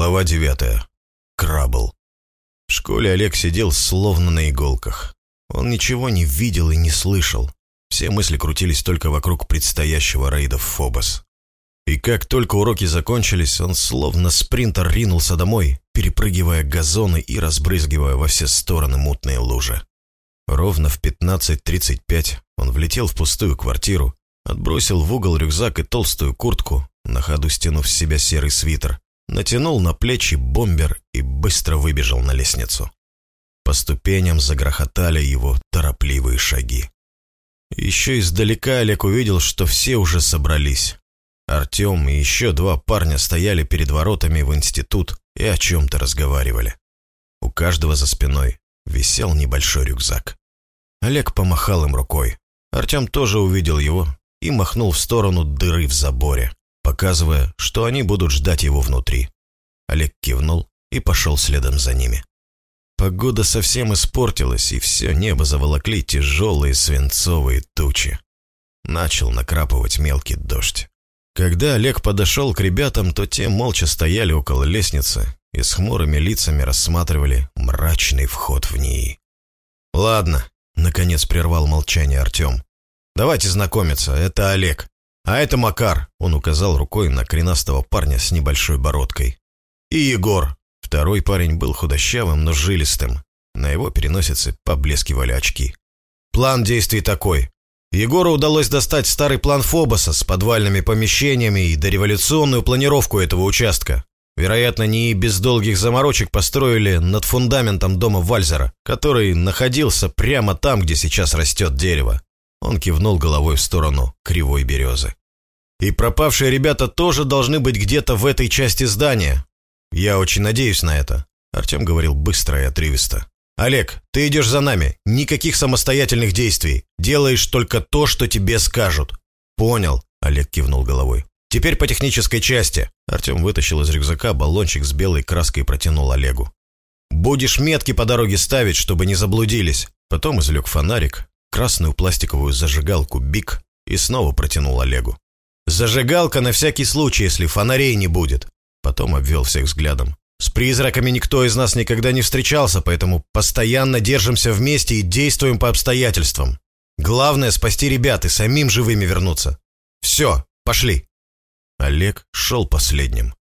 Глава девятая. Крабл. В школе Олег сидел словно на иголках. Он ничего не видел и не слышал. Все мысли крутились только вокруг предстоящего рейда в Фобос. И как только уроки закончились, он словно спринтер ринулся домой, перепрыгивая газоны и разбрызгивая во все стороны мутные лужи. Ровно в 15.35 он влетел в пустую квартиру, отбросил в угол рюкзак и толстую куртку, на ходу стянув с себя серый свитер, натянул на плечи бомбер и быстро выбежал на лестницу. По ступеням загрохотали его торопливые шаги. Еще издалека Олег увидел, что все уже собрались. Артем и еще два парня стояли перед воротами в институт и о чем-то разговаривали. У каждого за спиной висел небольшой рюкзак. Олег помахал им рукой. Артем тоже увидел его и махнул в сторону дыры в заборе показывая, что они будут ждать его внутри. Олег кивнул и пошел следом за ними. Погода совсем испортилась, и все небо заволокли тяжелые свинцовые тучи. Начал накрапывать мелкий дождь. Когда Олег подошел к ребятам, то те молча стояли около лестницы и с хмурыми лицами рассматривали мрачный вход в ней. «Ладно», — наконец прервал молчание Артем. «Давайте знакомиться, это Олег. «А это Макар», — он указал рукой на коренастого парня с небольшой бородкой. «И Егор». Второй парень был худощавым, но жилистым. На его переносице поблескивали очки. План действий такой. Егору удалось достать старый план Фобоса с подвальными помещениями и дореволюционную планировку этого участка. Вероятно, не без долгих заморочек построили над фундаментом дома Вальзера, который находился прямо там, где сейчас растет дерево. Он кивнул головой в сторону кривой березы. «И пропавшие ребята тоже должны быть где-то в этой части здания. Я очень надеюсь на это», — Артем говорил быстро и отрывисто. «Олег, ты идешь за нами. Никаких самостоятельных действий. Делаешь только то, что тебе скажут». «Понял», — Олег кивнул головой. «Теперь по технической части». Артем вытащил из рюкзака баллончик с белой краской и протянул Олегу. «Будешь метки по дороге ставить, чтобы не заблудились». Потом извлек фонарик, красную пластиковую зажигалку «Бик» и снова протянул Олегу. «Зажигалка на всякий случай, если фонарей не будет». Потом обвел всех взглядом. «С призраками никто из нас никогда не встречался, поэтому постоянно держимся вместе и действуем по обстоятельствам. Главное — спасти ребят и самим живыми вернуться. Все, пошли». Олег шел последним.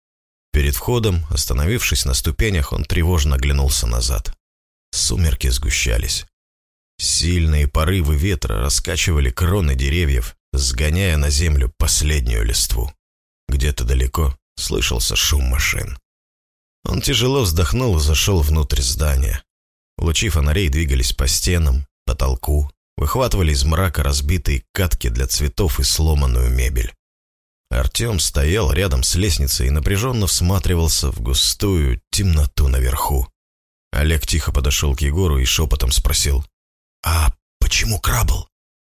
Перед входом, остановившись на ступенях, он тревожно оглянулся назад. Сумерки сгущались. Сильные порывы ветра раскачивали кроны деревьев, сгоняя на землю последнюю листву. Где-то далеко слышался шум машин. Он тяжело вздохнул и зашел внутрь здания. Лучи фонарей двигались по стенам, потолку, выхватывали из мрака разбитые катки для цветов и сломанную мебель. Артем стоял рядом с лестницей и напряженно всматривался в густую темноту наверху. Олег тихо подошел к Егору и шепотом спросил. «А почему крабл?»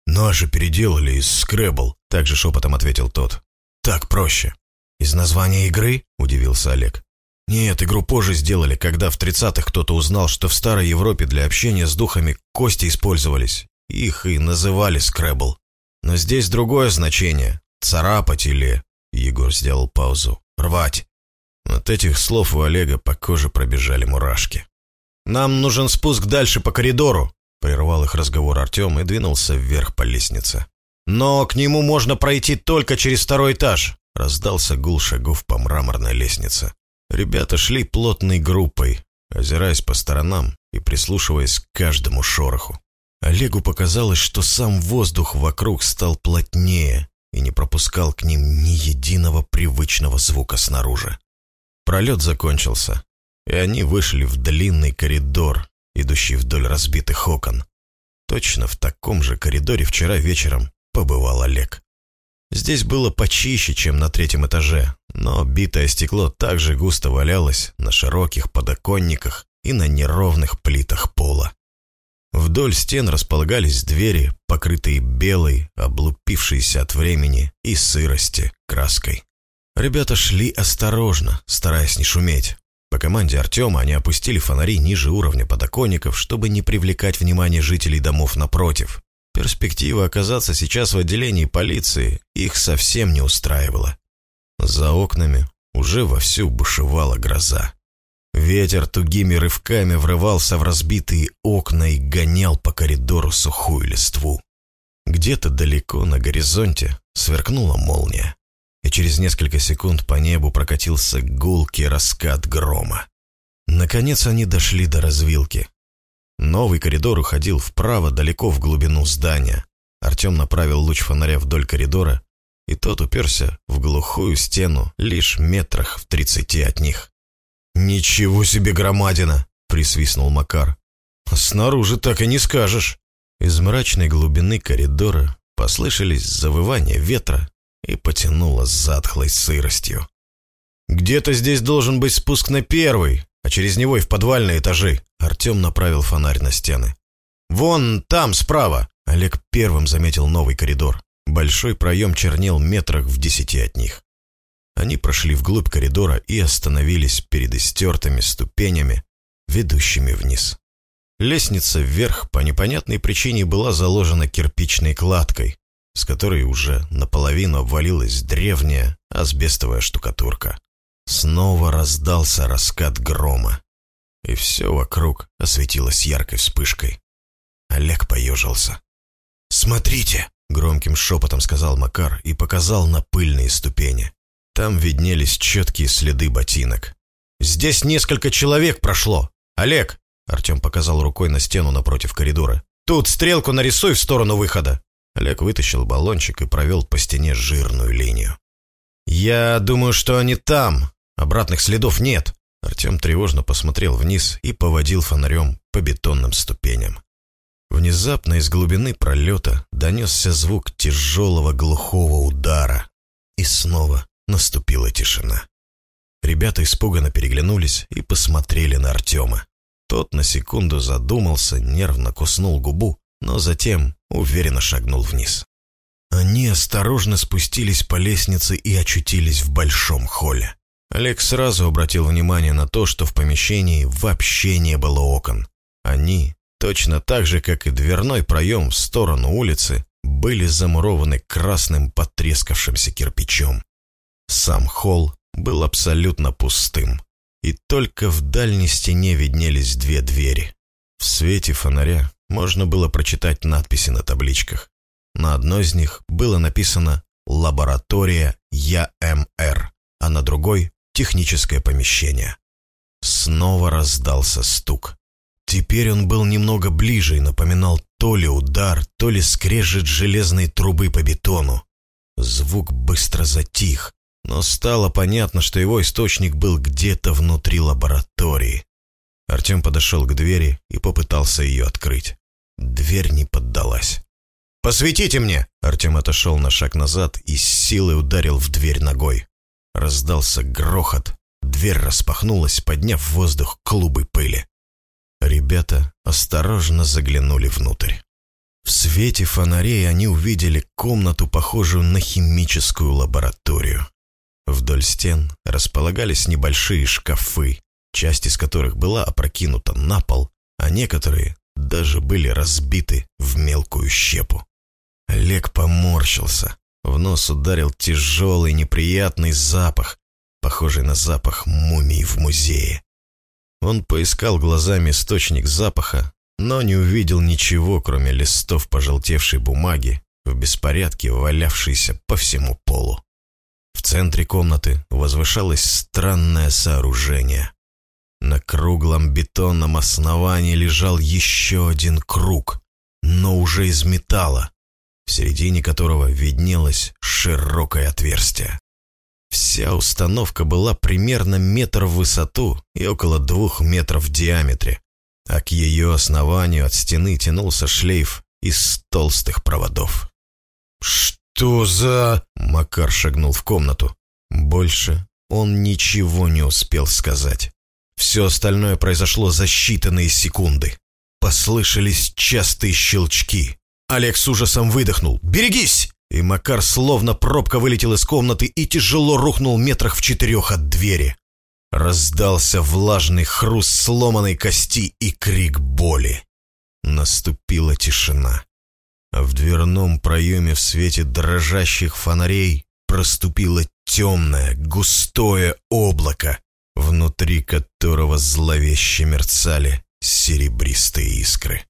«Наши переделали из скребл», — также шепотом ответил тот. «Так проще». «Из названия игры?» — удивился Олег. «Нет, игру позже сделали, когда в тридцатых кто-то узнал, что в старой Европе для общения с духами кости использовались. Их и называли скребл. Но здесь другое значение. Царапать или...» Егор сделал паузу. «Рвать». От этих слов у Олега по коже пробежали мурашки. «Нам нужен спуск дальше по коридору», Прервал их разговор Артем и двинулся вверх по лестнице. «Но к нему можно пройти только через второй этаж», — раздался гул шагов по мраморной лестнице. Ребята шли плотной группой, озираясь по сторонам и прислушиваясь к каждому шороху. Олегу показалось, что сам воздух вокруг стал плотнее и не пропускал к ним ни единого привычного звука снаружи. Пролет закончился, и они вышли в длинный коридор, идущий вдоль разбитых окон. Точно в таком же коридоре вчера вечером побывал Олег. Здесь было почище, чем на третьем этаже, но битое стекло также густо валялось на широких подоконниках и на неровных плитах пола. Вдоль стен располагались двери, покрытые белой, облупившейся от времени и сырости краской. Ребята шли осторожно, стараясь не шуметь. Команде Артема они опустили фонари ниже уровня подоконников, чтобы не привлекать внимание жителей домов напротив. Перспектива оказаться сейчас в отделении полиции их совсем не устраивала. За окнами уже вовсю бушевала гроза. Ветер тугими рывками врывался в разбитые окна и гонял по коридору сухую листву. Где-то далеко на горизонте сверкнула молния, и через несколько секунд по небу прокатился гулкий раскат грома. Наконец они дошли до развилки. Новый коридор уходил вправо, далеко в глубину здания. Артем направил луч фонаря вдоль коридора, и тот уперся в глухую стену лишь метрах в тридцати от них. «Ничего себе громадина!» — присвистнул Макар. «Снаружи так и не скажешь!» Из мрачной глубины коридора послышались завывания ветра и потянуло затхлой сыростью. «Где-то здесь должен быть спуск на первый, а через него и в подвальные этажи». Артем направил фонарь на стены. «Вон там, справа!» Олег первым заметил новый коридор. Большой проем чернел метрах в десяти от них. Они прошли вглубь коридора и остановились перед истертыми ступенями, ведущими вниз. Лестница вверх по непонятной причине была заложена кирпичной кладкой, с которой уже наполовину обвалилась древняя асбестовая штукатурка. Снова раздался раскат грома, и все вокруг осветилось яркой вспышкой. Олег поежился. «Смотрите!» — громким шепотом сказал Макар и показал на пыльные ступени. Там виднелись четкие следы ботинок. «Здесь несколько человек прошло! Олег, Артем показал рукой на стену напротив коридора. «Тут стрелку нарисуй в сторону выхода!» Олег вытащил баллончик и провел по стене жирную линию. «Я думаю, что они там. Обратных следов нет». Артем тревожно посмотрел вниз и поводил фонарем по бетонным ступеням. Внезапно из глубины пролета донесся звук тяжелого глухого удара. И снова наступила тишина. Ребята испуганно переглянулись и посмотрели на Артема. Тот на секунду задумался, нервно куснул губу, но затем уверенно шагнул вниз. Они осторожно спустились по лестнице и очутились в большом холле. Олег сразу обратил внимание на то, что в помещении вообще не было окон. Они, точно так же, как и дверной проем в сторону улицы, были замурованы красным потрескавшимся кирпичом. Сам холл был абсолютно пустым и только в дальней стене виднелись две двери. В свете фонаря можно было прочитать надписи на табличках. На одной из них было написано «Лаборатория ЯМР», а на другой «Техническое помещение». Снова раздался стук. Теперь он был немного ближе и напоминал то ли удар, то ли скрежет железной трубы по бетону. Звук быстро затих, но стало понятно, что его источник был где-то внутри лаборатории. Артем подошел к двери и попытался ее открыть. Дверь не поддалась. «Посветите мне!» Артем отошел на шаг назад и с силой ударил в дверь ногой. Раздался грохот. Дверь распахнулась, подняв в воздух клубы пыли. Ребята осторожно заглянули внутрь. В свете фонарей они увидели комнату, похожую на химическую лабораторию. Вдоль стен располагались небольшие шкафы, часть из которых была опрокинута на пол, а некоторые даже были разбиты в мелкую щепу. Олег поморщился. В нос ударил тяжелый неприятный запах, похожий на запах мумии в музее. Он поискал глазами источник запаха, но не увидел ничего, кроме листов пожелтевшей бумаги, в беспорядке валявшейся по всему полу. В центре комнаты возвышалось странное сооружение. На круглом бетонном основании лежал еще один круг, но уже из металла, в середине которого виднелось широкое отверстие. Вся установка была примерно метр в высоту и около двух метров в диаметре, а к ее основанию от стены тянулся шлейф из толстых проводов. «Что?» «Что за...» Макар шагнул в комнату. Больше он ничего не успел сказать. Все остальное произошло за считанные секунды. Послышались частые щелчки. Олег с ужасом выдохнул. «Берегись!» И Макар словно пробка вылетел из комнаты и тяжело рухнул метрах в четырех от двери. Раздался влажный хруст сломанной кости и крик боли. Наступила тишина а в дверном проеме в свете дрожащих фонарей проступило темное, густое облако, внутри которого зловеще мерцали серебристые искры.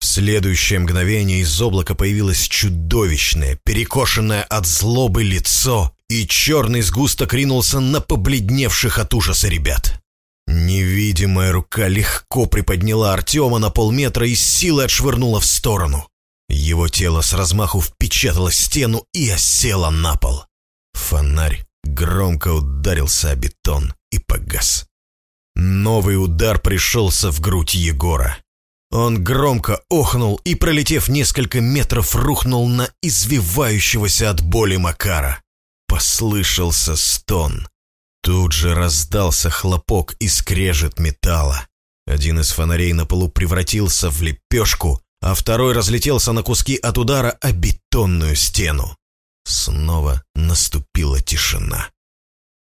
В следующее мгновение из облака появилось чудовищное, перекошенное от злобы лицо, и черный сгусток ринулся на побледневших от ужаса ребят. Невидимая рука легко приподняла Артема на полметра и силой отшвырнула в сторону. Его тело с размаху впечатало стену и осело на пол. Фонарь громко ударился о бетон и погас. Новый удар пришелся в грудь Егора. Он громко охнул и, пролетев несколько метров, рухнул на извивающегося от боли Макара. Послышался стон. Тут же раздался хлопок и скрежет металла. Один из фонарей на полу превратился в лепешку, а второй разлетелся на куски от удара о бетонную стену. Снова наступила тишина.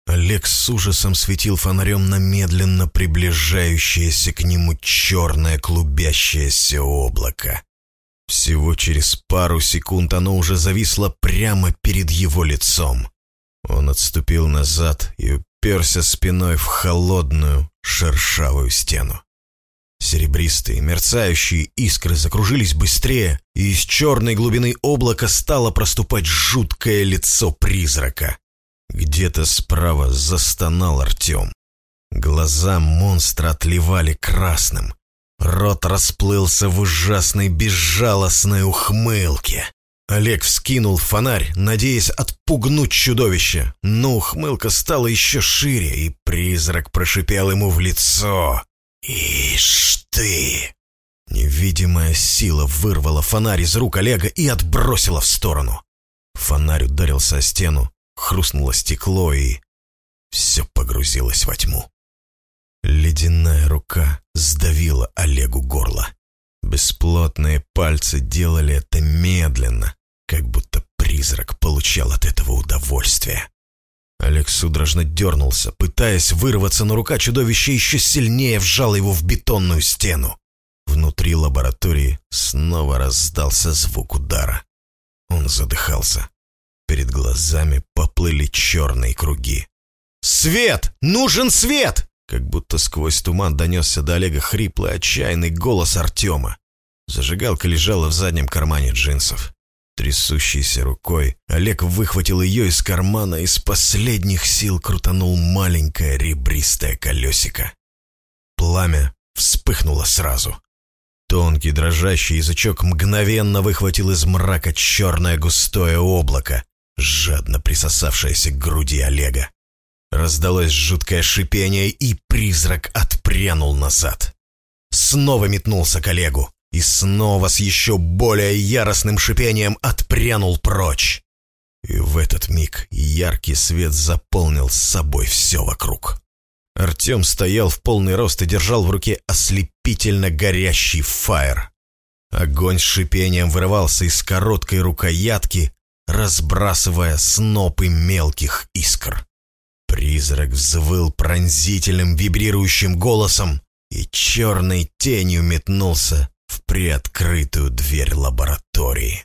Олег с ужасом светил фонарем на медленно приближающееся к нему черное клубящееся облако. Всего через пару секунд оно уже зависло прямо перед его лицом. Он отступил назад и уперся спиной в холодную, шершавую стену. Серебристые, мерцающие искры закружились быстрее, и из черной глубины облака стало проступать жуткое лицо призрака. Где-то справа застонал Артем. Глаза монстра отливали красным. Рот расплылся в ужасной безжалостной ухмылке. Олег вскинул фонарь, надеясь отпугнуть чудовище, но ухмылка стала еще шире, и призрак прошипел ему в лицо. «Ишь ты!» Невидимая сила вырвала фонарь из рук Олега и отбросила в сторону. Фонарь ударился о стену, хрустнуло стекло и... Все погрузилось во тьму. Ледяная рука сдавила Олегу горло. Бесплотные пальцы делали это медленно, как будто призрак получал от этого удовольствие. Олег судорожно дернулся, пытаясь вырваться, но рука чудовища еще сильнее вжала его в бетонную стену. Внутри лаборатории снова раздался звук удара. Он задыхался. Перед глазами поплыли черные круги. «Свет! Нужен свет!» Как будто сквозь туман донесся до Олега хриплый, отчаянный голос Артема. Зажигалка лежала в заднем кармане джинсов. Трясущейся рукой Олег выхватил ее из кармана и с последних сил крутанул маленькое ребристое колесико. Пламя вспыхнуло сразу. Тонкий дрожащий язычок мгновенно выхватил из мрака черное густое облако, жадно присосавшееся к груди Олега. Раздалось жуткое шипение, и призрак отпрянул назад. Снова метнулся к Олегу и снова с еще более яростным шипением отпрянул прочь. И в этот миг яркий свет заполнил собой все вокруг. Артем стоял в полный рост и держал в руке ослепительно горящий фаер. Огонь с шипением вырывался из короткой рукоятки, разбрасывая снопы мелких искр. Призрак взвыл пронзительным вибрирующим голосом и черной тенью метнулся приоткрытую дверь лаборатории.